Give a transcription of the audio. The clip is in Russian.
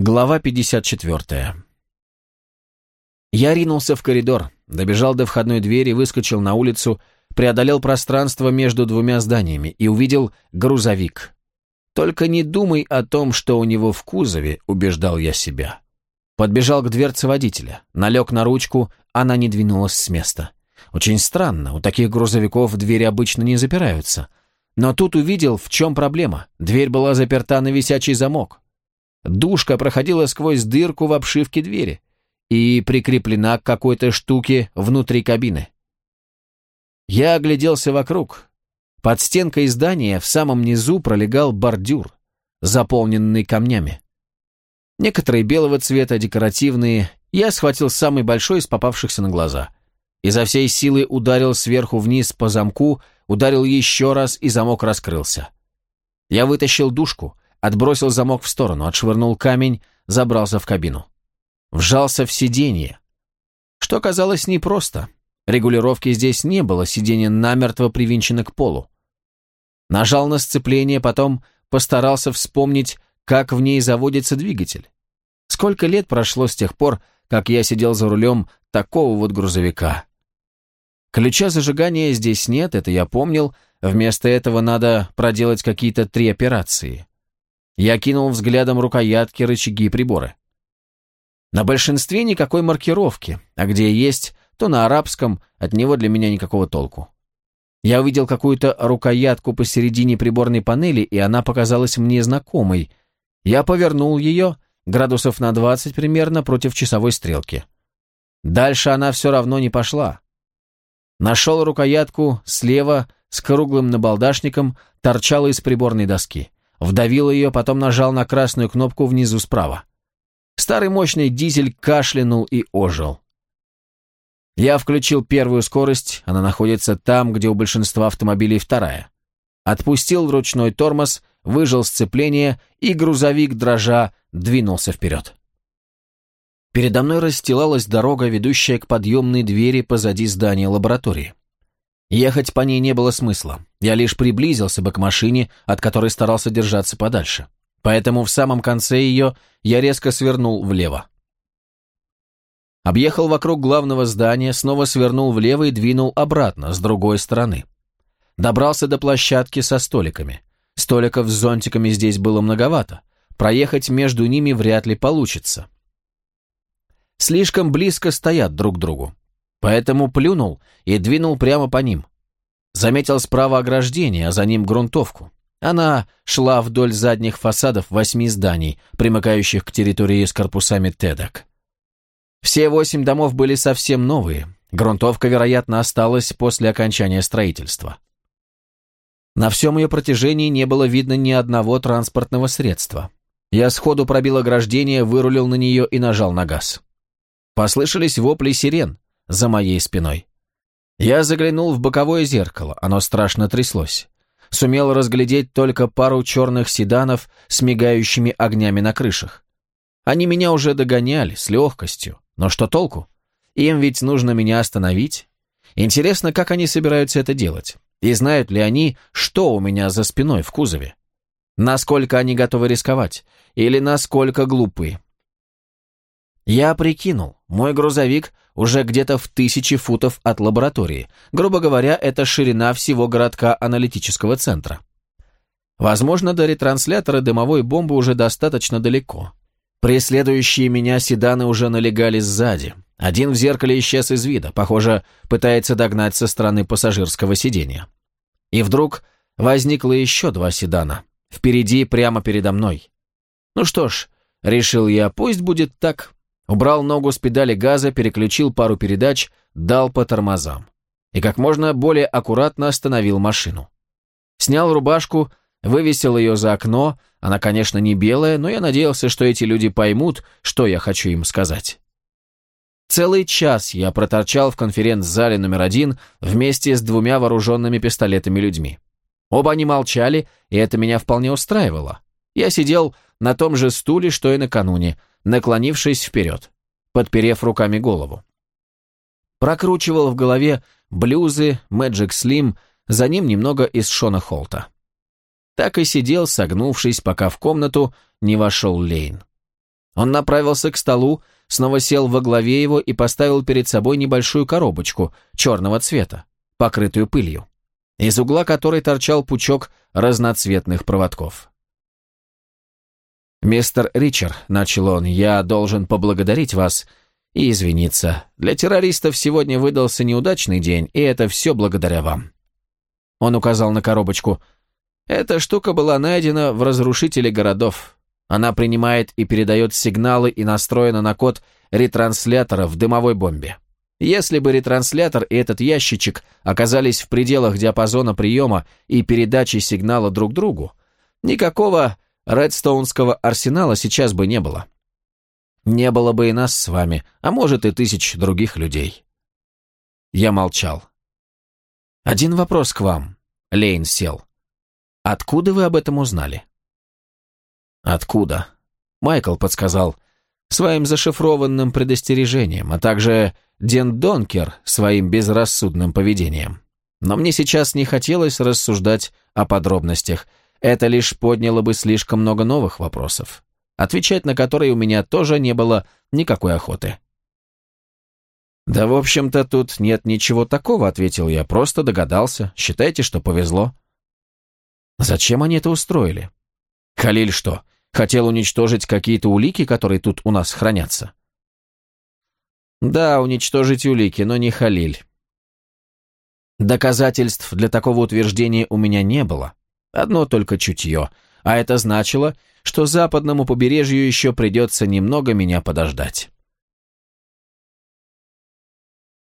Глава 54. Я ринулся в коридор, добежал до входной двери, выскочил на улицу, преодолел пространство между двумя зданиями и увидел грузовик. Только не думай о том, что у него в кузове, убеждал я себя. Подбежал к дверце водителя, налег на ручку, она не двинулась с места. Очень странно, у таких грузовиков двери обычно не запираются. Но тут увидел, в чем проблема. Дверь была заперта на висячий замок. Душка проходила сквозь дырку в обшивке двери и прикреплена к какой-то штуке внутри кабины. Я огляделся вокруг. Под стенкой здания в самом низу пролегал бордюр, заполненный камнями. Некоторые белого цвета, декоративные, я схватил самый большой из попавшихся на глаза. Изо всей силы ударил сверху вниз по замку, ударил еще раз, и замок раскрылся. Я вытащил душку, отбросил замок в сторону, отшвырнул камень, забрался в кабину. Вжался в сиденье. Что казалось непросто. Регулировки здесь не было, сиденье намертво привинчено к полу. Нажал на сцепление, потом постарался вспомнить, как в ней заводится двигатель. Сколько лет прошло с тех пор, как я сидел за рулем такого вот грузовика. Ключа зажигания здесь нет, это я помнил, вместо этого надо проделать какие-то три операции. Я кинул взглядом рукоятки, рычаги и приборы. На большинстве никакой маркировки, а где есть, то на арабском, от него для меня никакого толку. Я увидел какую-то рукоятку посередине приборной панели, и она показалась мне знакомой. Я повернул ее, градусов на 20 примерно, против часовой стрелки. Дальше она все равно не пошла. Нашел рукоятку слева с круглым набалдашником, торчала из приборной доски. Вдавил ее, потом нажал на красную кнопку внизу справа. Старый мощный дизель кашлянул и ожил. Я включил первую скорость, она находится там, где у большинства автомобилей вторая. Отпустил ручной тормоз, выжал сцепление, и грузовик, дрожа, двинулся вперед. Передо мной расстилалась дорога, ведущая к подъемной двери позади здания лаборатории. Ехать по ней не было смысла. Я лишь приблизился бы к машине, от которой старался держаться подальше. Поэтому в самом конце ее я резко свернул влево. Объехал вокруг главного здания, снова свернул влево и двинул обратно, с другой стороны. Добрался до площадки со столиками. Столиков с зонтиками здесь было многовато. Проехать между ними вряд ли получится. Слишком близко стоят друг к другу. Поэтому плюнул и двинул прямо по ним. Заметил справа ограждение, а за ним грунтовку. Она шла вдоль задних фасадов восьми зданий, примыкающих к территории с корпусами ТЭДок. Все восемь домов были совсем новые. Грунтовка, вероятно, осталась после окончания строительства. На всем ее протяжении не было видно ни одного транспортного средства. Я сходу пробил ограждение, вырулил на нее и нажал на газ. Послышались вопли сирен за моей спиной. Я заглянул в боковое зеркало, оно страшно тряслось. Сумел разглядеть только пару черных седанов с мигающими огнями на крышах. Они меня уже догоняли с легкостью, но что толку? Им ведь нужно меня остановить. Интересно, как они собираются это делать? И знают ли они, что у меня за спиной в кузове? Насколько они готовы рисковать? Или насколько глупые? Я прикинул, мой грузовик уже где-то в тысячи футов от лаборатории. Грубо говоря, это ширина всего городка аналитического центра. Возможно, до ретранслятора дымовой бомбы уже достаточно далеко. Преследующие меня седаны уже налегали сзади. Один в зеркале исчез из вида, похоже, пытается догнать со стороны пассажирского сиденья. И вдруг возникло еще два седана. Впереди, прямо передо мной. Ну что ж, решил я, пусть будет так. Убрал ногу с педали газа, переключил пару передач, дал по тормозам. И как можно более аккуратно остановил машину. Снял рубашку, вывесил ее за окно, она, конечно, не белая, но я надеялся, что эти люди поймут, что я хочу им сказать. Целый час я проторчал в конференц-зале номер один вместе с двумя вооруженными пистолетами людьми. Оба они молчали, и это меня вполне устраивало. Я сидел на том же стуле, что и накануне, наклонившись вперед, подперев руками голову. Прокручивал в голове блюзы, Magic Slim, за ним немного из Шона Холта. Так и сидел, согнувшись, пока в комнату не вошел Лейн. Он направился к столу, снова сел во главе его и поставил перед собой небольшую коробочку черного цвета, покрытую пылью, из угла которой торчал пучок разноцветных проводков. «Мистер Ричард», — начал он, — «я должен поблагодарить вас и извиниться. Для террористов сегодня выдался неудачный день, и это все благодаря вам». Он указал на коробочку. «Эта штука была найдена в разрушителе городов. Она принимает и передает сигналы и настроена на код ретранслятора в дымовой бомбе. Если бы ретранслятор и этот ящичек оказались в пределах диапазона приема и передачи сигнала друг другу, никакого Редстоунского арсенала сейчас бы не было. Не было бы и нас с вами, а может и тысяч других людей. Я молчал. Один вопрос к вам. Лейн сел. Откуда вы об этом узнали? Откуда? Майкл подсказал. Своим зашифрованным предостережением, а также Ден Донкер своим безрассудным поведением. Но мне сейчас не хотелось рассуждать о подробностях. Это лишь подняло бы слишком много новых вопросов, отвечать на которые у меня тоже не было никакой охоты. «Да, в общем-то, тут нет ничего такого», — ответил я, — «просто догадался. Считайте, что повезло». «Зачем они это устроили?» «Халиль что, Хотел уничтожить какие-то улики, которые тут у нас хранятся. Да, уничтожить улики, но не Халиль. Доказательств для такого утверждения у меня не было. Одно только чутье. А это значило, что западному побережью еще придется немного меня подождать.